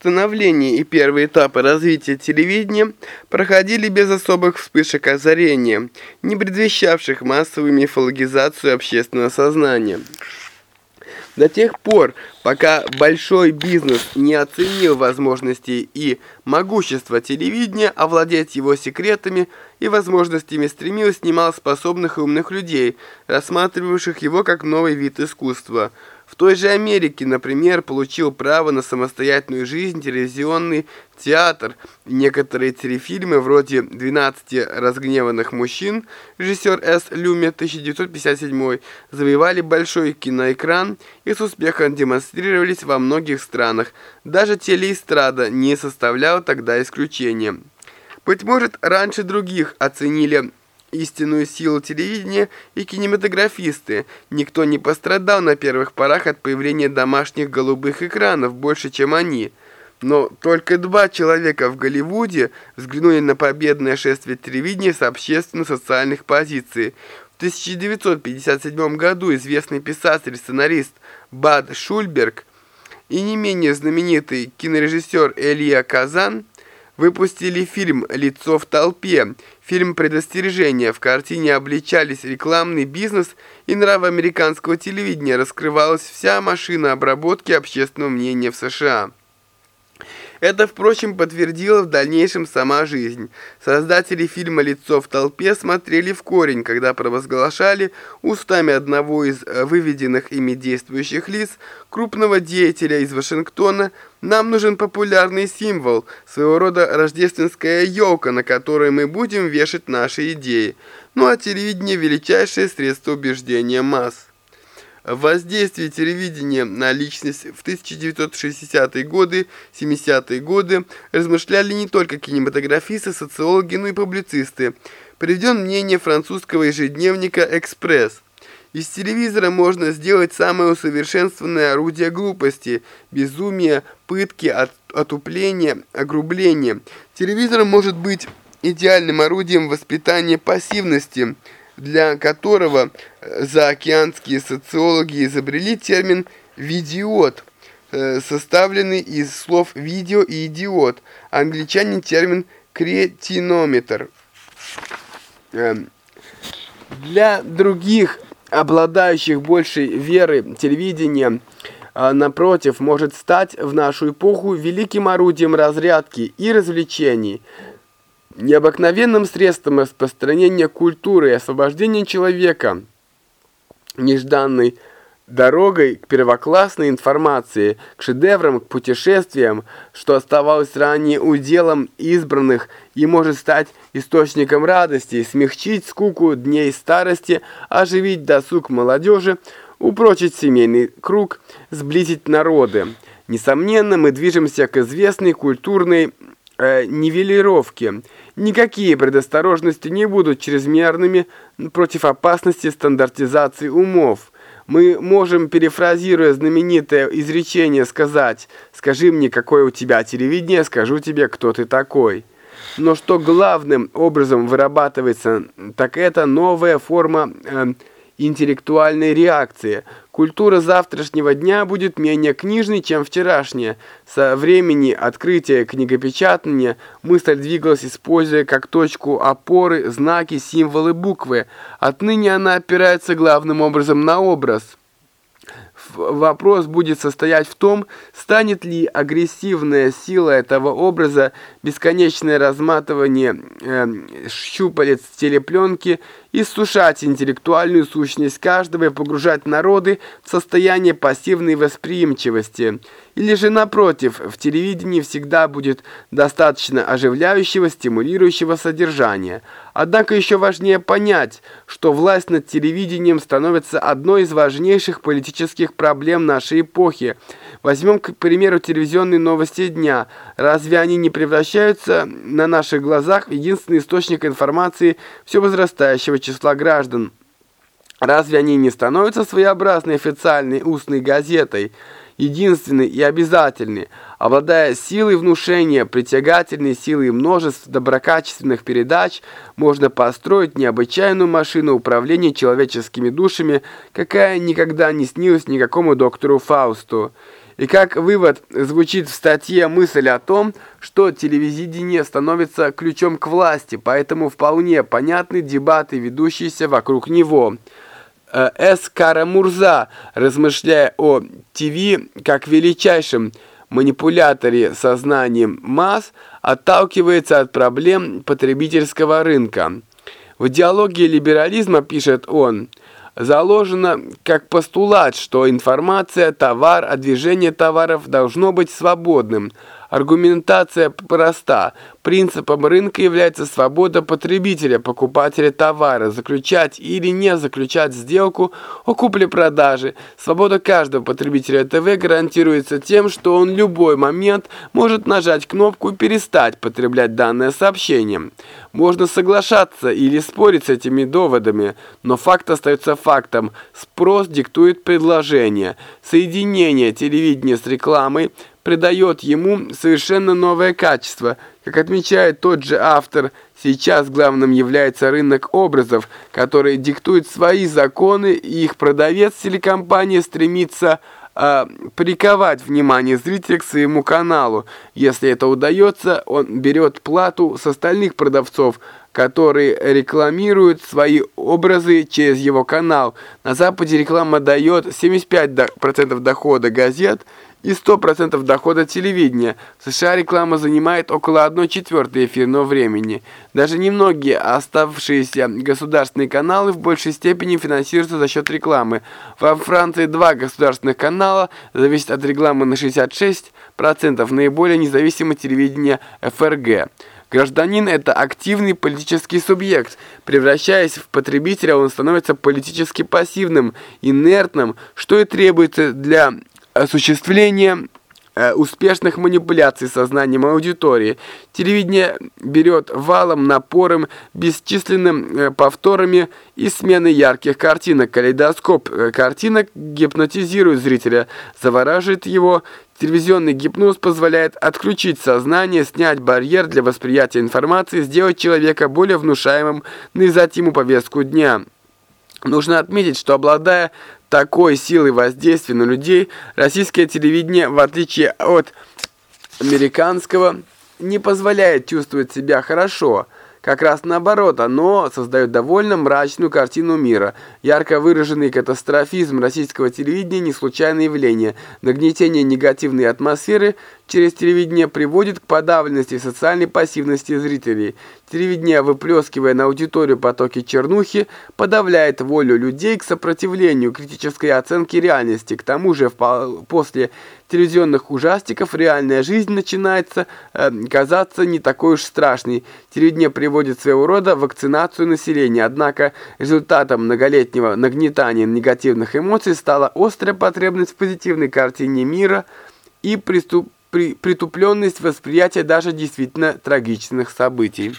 становление и первые этапы развития телевидения проходили без особых вспышек озарения, не предвещавших массовую мифологизацию общественного сознания. До тех пор, пока большой бизнес не оценил возможности и могущество телевидения, овладеть его секретами и возможностями стремилось немало способных и умных людей, рассматривавших его как новый вид искусства – в той же Америке, например, получил право на самостоятельную жизнь телевизионный театр. Некоторые телефильмы, вроде «12 разгневанных мужчин», режиссер С. Люме, 1957, завоевали большой киноэкран и с успехом демонстрировались во многих странах. Даже телеэстрада не составляла тогда исключения. Быть может, раньше других оценили истинную силу телевидения и кинематографисты. Никто не пострадал на первых порах от появления домашних голубых экранов больше, чем они. Но только два человека в Голливуде взглянули на победное шествие телевидения с общественно-социальных позиций. В 1957 году известный писатель-сценарист Бад Шульберг и не менее знаменитый кинорежиссер Элия Казан выпустили фильм «Лицо в толпе», фильм «Предостережение». В картине обличались рекламный бизнес и нрав американского телевидения, раскрывалась вся машина обработки общественного мнения в США. Это, впрочем, подтвердила в дальнейшем сама жизнь. Создатели фильма «Лицо в толпе» смотрели в корень, когда провозглашали устами одного из э, выведенных ими действующих лиц, крупного деятеля из Вашингтона, «Нам нужен популярный символ, своего рода рождественская елка, на которой мы будем вешать наши идеи. Ну а телевидение – величайшее средство убеждения масс». Воздействие телевидения на личность в 1960-е годы, 70-е годы размышляли не только кинематографисты, социологи, но и публицисты. Приведен мнение французского ежедневника «Экспресс». Из телевизора можно сделать самое усовершенствованное орудие глупости, безумия, пытки, от, отупления, огрубления. Телевизор может быть идеальным орудием воспитания пассивности – для которого э, заокеанские социологи изобрели термин «видиот», э, составленный из слов «видео» и «идиот», англичане термин «кретинометр». Эм, для других, обладающих большей верой телевидения, э, напротив, может стать в нашу эпоху великим орудием разрядки и развлечений – необыкновенным средством распространения культуры и освобождения человека, нежданной дорогой к первоклассной информации, к шедеврам, к путешествиям, что оставалось ранее уделом избранных и может стать источником радости, смягчить скуку дней старости, оживить досуг молодежи, упрочить семейный круг, сблизить народы. Несомненно, мы движемся к известной культурной э, нивелировке – Никакие предосторожности не будут чрезмерными против опасности стандартизации умов. Мы можем, перефразируя знаменитое изречение, сказать «Скажи мне, какое у тебя телевидение, скажу тебе, кто ты такой». Но что главным образом вырабатывается, так это новая форма э, интеллектуальной реакции. Культура завтрашнего дня будет менее книжной, чем вчерашняя. Со времени открытия книгопечатания мысль двигалась, используя как точку опоры знаки, символы, буквы. Отныне она опирается главным образом на образ вопрос будет состоять в том, станет ли агрессивная сила этого образа, бесконечное разматывание э, щупалец телепленки, иссушать интеллектуальную сущность каждого и погружать народы в состояние пассивной восприимчивости – или же, напротив, в телевидении всегда будет достаточно оживляющего, стимулирующего содержания. Однако еще важнее понять, что власть над телевидением становится одной из важнейших политических проблем нашей эпохи. Возьмем, к примеру, телевизионные новости дня. Разве они не превращаются на наших глазах в единственный источник информации все возрастающего числа граждан? Разве они не становятся своеобразной официальной устной газетой – единственный и обязательный, обладая силой внушения, притягательной силой множеств доброкачественных передач, можно построить необычайную машину управления человеческими душами, какая никогда не снилась никакому доктору Фаусту. И как вывод звучит в статье мысль о том, что телевидение становится ключом к власти, поэтому вполне понятны дебаты, ведущиеся вокруг него. Э, С. Карамурза, размышляя о ТВ как величайшем манипуляторе сознанием масс, отталкивается от проблем потребительского рынка. В диалоге либерализма, пишет он, заложено как постулат, что информация, товар, а движение товаров должно быть свободным – Аргументация проста. Принципом рынка является свобода потребителя, покупателя товара, заключать или не заключать сделку о купле-продаже. Свобода каждого потребителя ТВ гарантируется тем, что он в любой момент может нажать кнопку перестать потреблять данное сообщение. Можно соглашаться или спорить с этими доводами, но факт остается фактом. Спрос диктует предложение. Соединение телевидения с рекламой – придает ему совершенно новое качество. Как отмечает тот же автор, сейчас главным является рынок образов, который диктует свои законы, и их продавец телекомпания стремится э, приковать внимание зрителя к своему каналу. Если это удается, он берет плату с остальных продавцов, которые рекламируют свои образы через его канал. На Западе реклама дает 75% дохода газет – и 100% дохода телевидения. В США реклама занимает около 1 четвертой эфирного времени. Даже немногие оставшиеся государственные каналы в большей степени финансируются за счет рекламы. Во Франции два государственных канала зависят от рекламы на 66%, наиболее независимое телевидение ФРГ. Гражданин – это активный политический субъект. Превращаясь в потребителя, он становится политически пассивным, инертным, что и требуется для осуществление э, успешных манипуляций сознанием аудитории. Телевидение берет валом, напором, бесчисленным э, повторами и сменой ярких картинок. Калейдоскоп э, картинок гипнотизирует зрителя, завораживает его. Телевизионный гипноз позволяет отключить сознание, снять барьер для восприятия информации, сделать человека более внушаемым, навязать ему повестку дня. Нужно отметить, что обладая такой силой воздействия на людей, российское телевидение, в отличие от американского, не позволяет чувствовать себя хорошо – как раз наоборот, оно создает довольно мрачную картину мира. Ярко выраженный катастрофизм российского телевидения – не случайное явление. Нагнетение негативной атмосферы через телевидение приводит к подавленности и социальной пассивности зрителей. Телевидение, выплескивая на аудиторию потоки чернухи, подавляет волю людей к сопротивлению, критической оценке реальности. К тому же, после телевизионных ужастиков реальная жизнь начинается э, казаться не такой уж страшной. Телевидение приводит своего рода вакцинацию населения, однако результатом многолетнего нагнетания негативных эмоций стала острая потребность в позитивной картине мира и приступ, при, притупленность восприятия даже действительно трагичных событий.